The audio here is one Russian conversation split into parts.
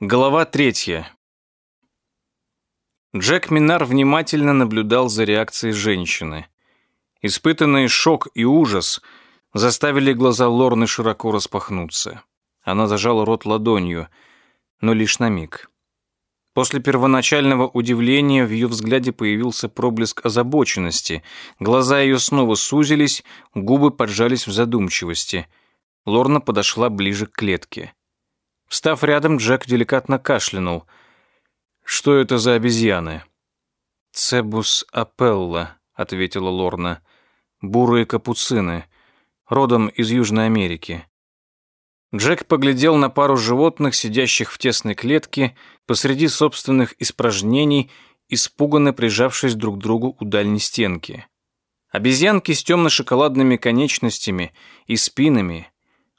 Глава третья. Джек Минар внимательно наблюдал за реакцией женщины. Испытанный шок и ужас заставили глаза Лорны широко распахнуться. Она зажала рот ладонью, но лишь на миг. После первоначального удивления в ее взгляде появился проблеск озабоченности. Глаза ее снова сузились, губы поджались в задумчивости. Лорна подошла ближе к клетке. Встав рядом, Джек деликатно кашлянул. «Что это за обезьяны?» «Цебус апелла», — ответила Лорна. «Бурые капуцины, родом из Южной Америки». Джек поглядел на пару животных, сидящих в тесной клетке, посреди собственных испражнений, испуганно прижавшись друг к другу у дальней стенки. Обезьянки с темно-шоколадными конечностями и спинами,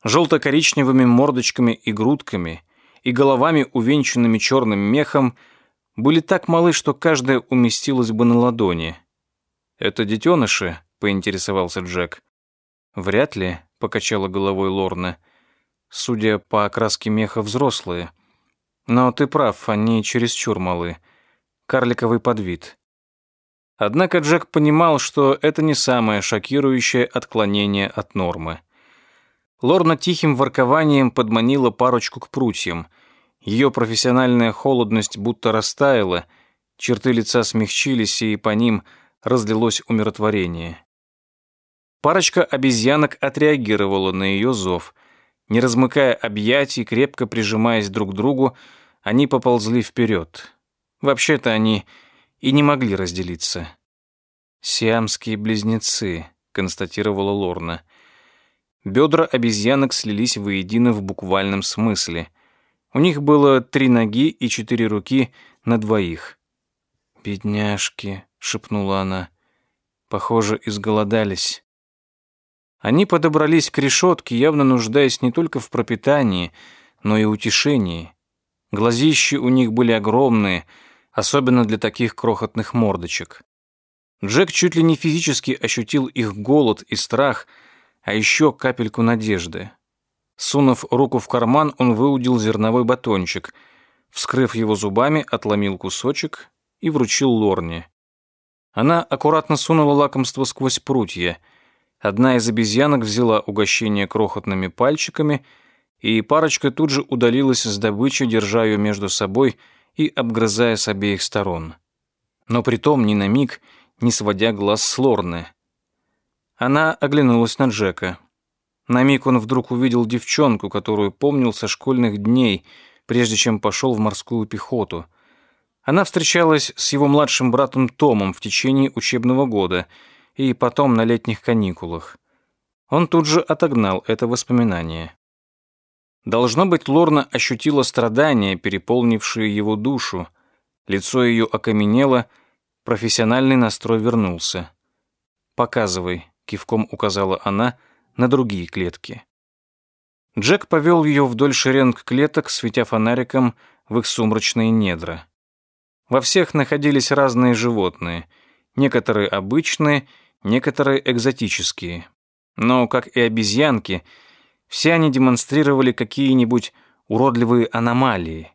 желто-коричневыми мордочками и грудками и головами, увенчанными черным мехом, были так малы, что каждая уместилась бы на ладони. «Это детеныши?» — поинтересовался Джек. «Вряд ли», — покачала головой Лорна. «Судя по окраске меха, взрослые. Но ты прав, они чересчур малы. Карликовый подвид». Однако Джек понимал, что это не самое шокирующее отклонение от нормы. Лорна тихим воркованием подманила парочку к прутьям. Ее профессиональная холодность будто растаяла, черты лица смягчились, и по ним разлилось умиротворение. Парочка обезьянок отреагировала на ее зов. Не размыкая объятий, крепко прижимаясь друг к другу, они поползли вперед. Вообще-то они и не могли разделиться. «Сиамские близнецы», — констатировала Лорна. Бедра обезьянок слились воедино в буквальном смысле. У них было три ноги и четыре руки на двоих. «Бедняжки», — шепнула она, — «похоже, изголодались». Они подобрались к решетке, явно нуждаясь не только в пропитании, но и утешении. Глазищи у них были огромные, особенно для таких крохотных мордочек. Джек чуть ли не физически ощутил их голод и страх — а еще капельку надежды. Сунув руку в карман, он выудил зерновой батончик, вскрыв его зубами, отломил кусочек и вручил Лорне. Она аккуратно сунула лакомство сквозь прутья. Одна из обезьянок взяла угощение крохотными пальчиками, и парочка тут же удалилась с добычей, держа ее между собой и обгрызая с обеих сторон. Но притом ни на миг не сводя глаз с Лорны — она оглянулась на Джека. На миг он вдруг увидел девчонку, которую помнил со школьных дней, прежде чем пошел в морскую пехоту. Она встречалась с его младшим братом Томом в течение учебного года и потом на летних каникулах. Он тут же отогнал это воспоминание. Должно быть, Лорна ощутила страдания, переполнившие его душу. Лицо ее окаменело, профессиональный настрой вернулся. «Показывай», кивком указала она на другие клетки. Джек повел ее вдоль шеренг клеток, светя фонариком в их сумрачные недра. Во всех находились разные животные, некоторые обычные, некоторые экзотические. Но, как и обезьянки, все они демонстрировали какие-нибудь уродливые аномалии.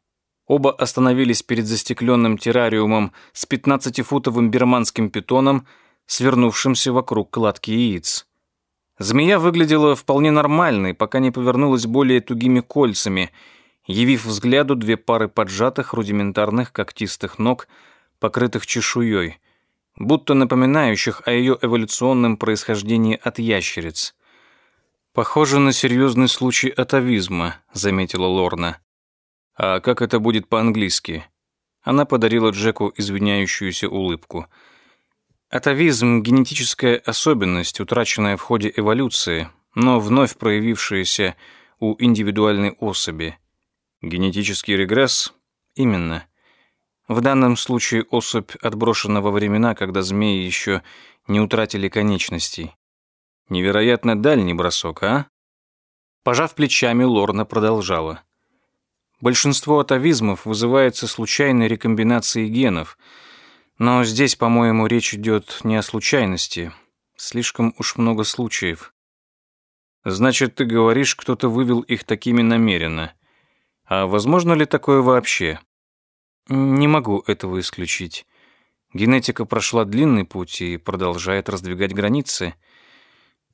Оба остановились перед застекленным террариумом с 15-футовым берманским питоном – свернувшимся вокруг кладки яиц. Змея выглядела вполне нормальной, пока не повернулась более тугими кольцами, явив взгляду две пары поджатых рудиментарных когтистых ног, покрытых чешуей, будто напоминающих о ее эволюционном происхождении от ящериц. «Похоже на серьезный случай атовизма», — заметила Лорна. «А как это будет по-английски?» Она подарила Джеку извиняющуюся улыбку — Атовизм – генетическая особенность, утраченная в ходе эволюции, но вновь проявившаяся у индивидуальной особи. Генетический регресс? Именно. В данном случае особь отброшена во времена, когда змеи еще не утратили конечностей. Невероятно дальний бросок, а? Пожав плечами, Лорна продолжала. Большинство атовизмов вызывается случайной рекомбинацией генов – но здесь, по-моему, речь идет не о случайности. Слишком уж много случаев. Значит, ты говоришь, кто-то вывел их такими намеренно. А возможно ли такое вообще? Не могу этого исключить. Генетика прошла длинный путь и продолжает раздвигать границы.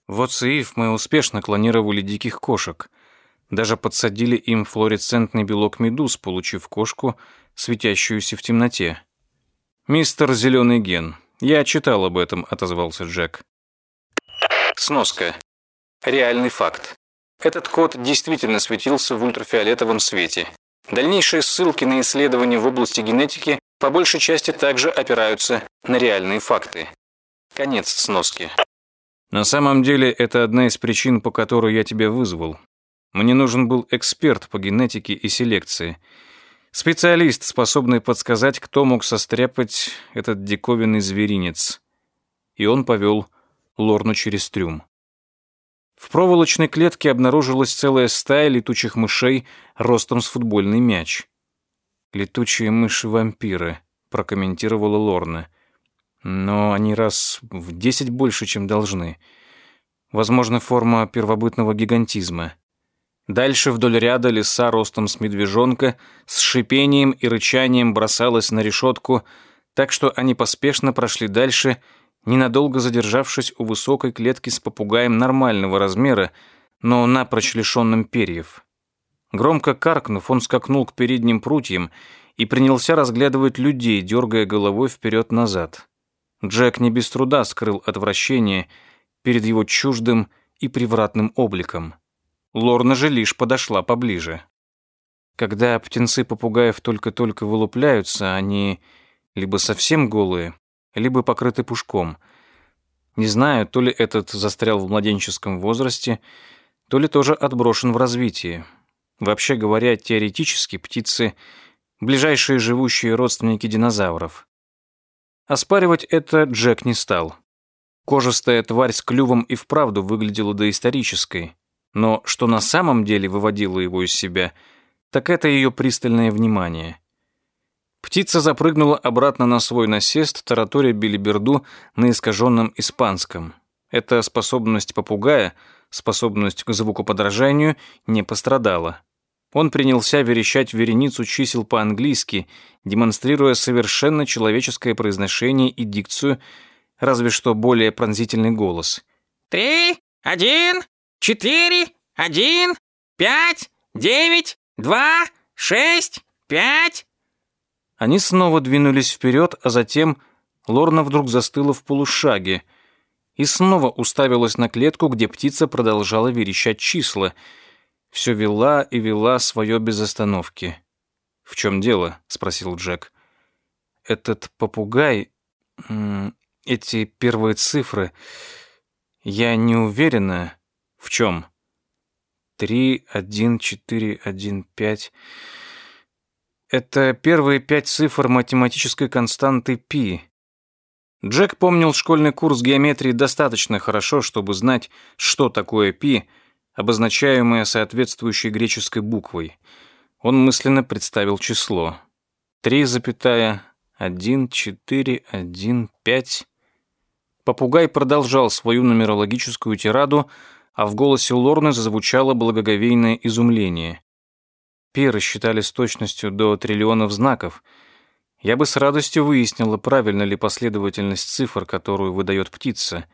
В ОЦИФ мы успешно клонировали диких кошек. Даже подсадили им флуоресцентный белок медуз, получив кошку, светящуюся в темноте. «Мистер Зеленый ген, я читал об этом», — отозвался Джек. Сноска. Реальный факт. Этот код действительно светился в ультрафиолетовом свете. Дальнейшие ссылки на исследования в области генетики по большей части также опираются на реальные факты. Конец сноски. На самом деле, это одна из причин, по которой я тебя вызвал. Мне нужен был эксперт по генетике и селекции — Специалист, способный подсказать, кто мог состряпать этот диковинный зверинец. И он повел Лорну через трюм. В проволочной клетке обнаружилась целая стая летучих мышей ростом с футбольный мяч. «Летучие мыши-вампиры», — прокомментировала Лорна. «Но они раз в десять больше, чем должны. Возможно, форма первобытного гигантизма». Дальше вдоль ряда леса ростом с медвежонка с шипением и рычанием бросалась на решетку, так что они поспешно прошли дальше, ненадолго задержавшись у высокой клетки с попугаем нормального размера, но напрочь лишенным перьев. Громко каркнув, он скакнул к передним прутьям и принялся разглядывать людей, дергая головой вперед-назад. Джек не без труда скрыл отвращение перед его чуждым и превратным обликом. Лорна же лишь подошла поближе. Когда птенцы попугаев только-только вылупляются, они либо совсем голые, либо покрыты пушком. Не знаю, то ли этот застрял в младенческом возрасте, то ли тоже отброшен в развитии. Вообще говоря, теоретически птицы — ближайшие живущие родственники динозавров. Оспаривать это Джек не стал. Кожистая тварь с клювом и вправду выглядела доисторической. Но что на самом деле выводило его из себя, так это ее пристальное внимание. Птица запрыгнула обратно на свой насест, тараторя билиберду на искаженном испанском. Эта способность попугая, способность к звукоподражанию, не пострадала. Он принялся верещать вереницу чисел по-английски, демонстрируя совершенно человеческое произношение и дикцию, разве что более пронзительный голос. «Три, один, четыре, один, пять, девять, два, шесть, пять». Они снова двинулись вперед, а затем Лорна вдруг застыла в полушаге и снова уставилась на клетку, где птица продолжала верещать числа. Все вела и вела свое без остановки. «В чем дело?» — спросил Джек. «Этот попугай... Эти первые цифры... Я не уверена...» «В чем?» «Три, один, четыре, один, пять...» Это первые пять цифр математической константы π. Джек помнил школьный курс геометрии достаточно хорошо, чтобы знать, что такое π, обозначаемое соответствующей греческой буквой. Он мысленно представил число. 3, запятая, 1, 4, 1, 5. Попугай продолжал свою нумерологическую тираду, а в голосе Лорны зазвучало благоговейное изумление. Пи рассчитали с точностью до триллионов знаков. Я бы с радостью выяснила, правильно ли последовательность цифр, которую выдает птица.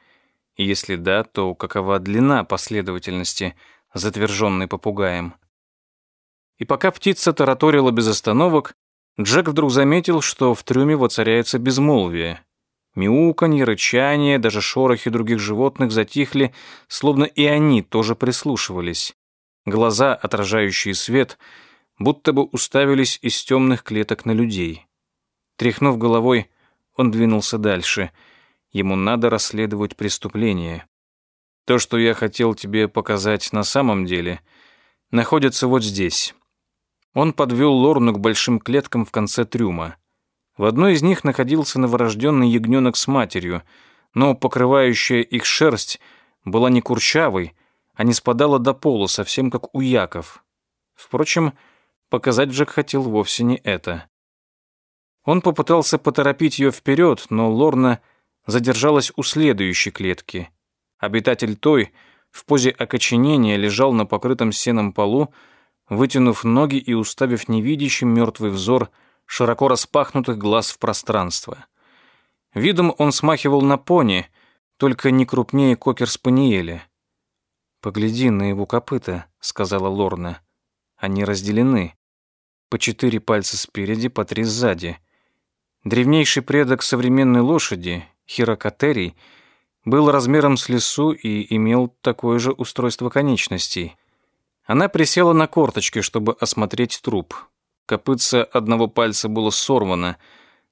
И если да, то какова длина последовательности, затверженной попугаем. И пока птица тараторила без остановок, Джек вдруг заметил, что в трюме воцаряется безмолвие. Мяуканье, рычание, даже шорохи других животных затихли, словно и они тоже прислушивались. Глаза, отражающие свет, будто бы уставились из темных клеток на людей. Тряхнув головой, он двинулся дальше. Ему надо расследовать преступление. То, что я хотел тебе показать на самом деле, находится вот здесь. Он подвел Лорну к большим клеткам в конце трюма. В одной из них находился новорожденный ягненок с матерью, но покрывающая их шерсть была не курчавой, а не спадала до пола, совсем как у яков. Впрочем, показать Джек хотел вовсе не это. Он попытался поторопить ее вперед, но Лорна задержалась у следующей клетки. Обитатель той в позе окоченения лежал на покрытом сеном полу, вытянув ноги и уставив невидящий мертвый взор широко распахнутых глаз в пространство. Видом он смахивал на пони, только не крупнее кокер-спаниеля. «Погляди на его копыта», — сказала Лорна. «Они разделены. По четыре пальца спереди, по три сзади. Древнейший предок современной лошади, хирокатерий, был размером с лесу и имел такое же устройство конечностей. Она присела на корточки, чтобы осмотреть труп. Копытце одного пальца было сорвано.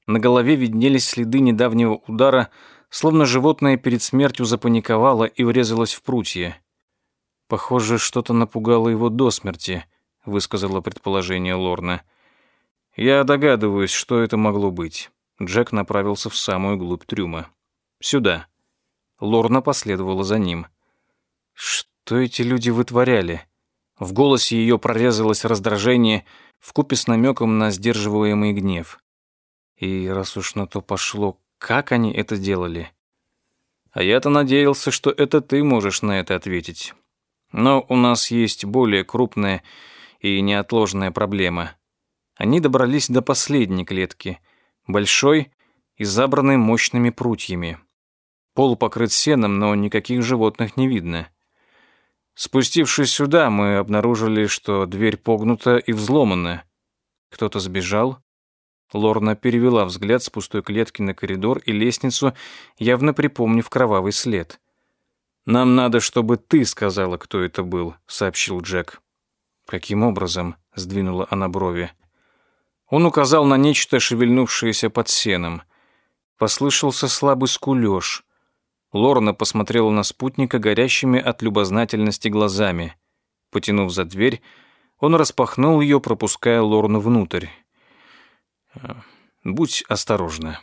На голове виднелись следы недавнего удара, словно животное перед смертью запаниковало и врезалось в прутья. «Похоже, что-то напугало его до смерти», — высказала предположение Лорна. «Я догадываюсь, что это могло быть». Джек направился в самую глубь трюма. «Сюда». Лорна последовала за ним. «Что эти люди вытворяли?» В голосе ее прорезалось раздражение вкупе с намеком на сдерживаемый гнев. И раз уж на то пошло, как они это делали? А я-то надеялся, что это ты можешь на это ответить. Но у нас есть более крупная и неотложная проблема. Они добрались до последней клетки, большой и забранной мощными прутьями. Пол покрыт сеном, но никаких животных не видно. Спустившись сюда, мы обнаружили, что дверь погнута и взломана. Кто-то сбежал. Лорна перевела взгляд с пустой клетки на коридор и лестницу, явно припомнив кровавый след. «Нам надо, чтобы ты сказала, кто это был», — сообщил Джек. «Каким образом?» — сдвинула она брови. Он указал на нечто, шевельнувшееся под сеном. Послышался слабый скулёж. Лорна посмотрела на спутника горящими от любознательности глазами. Потянув за дверь, он распахнул ее, пропуская Лорну внутрь. «Будь осторожна»,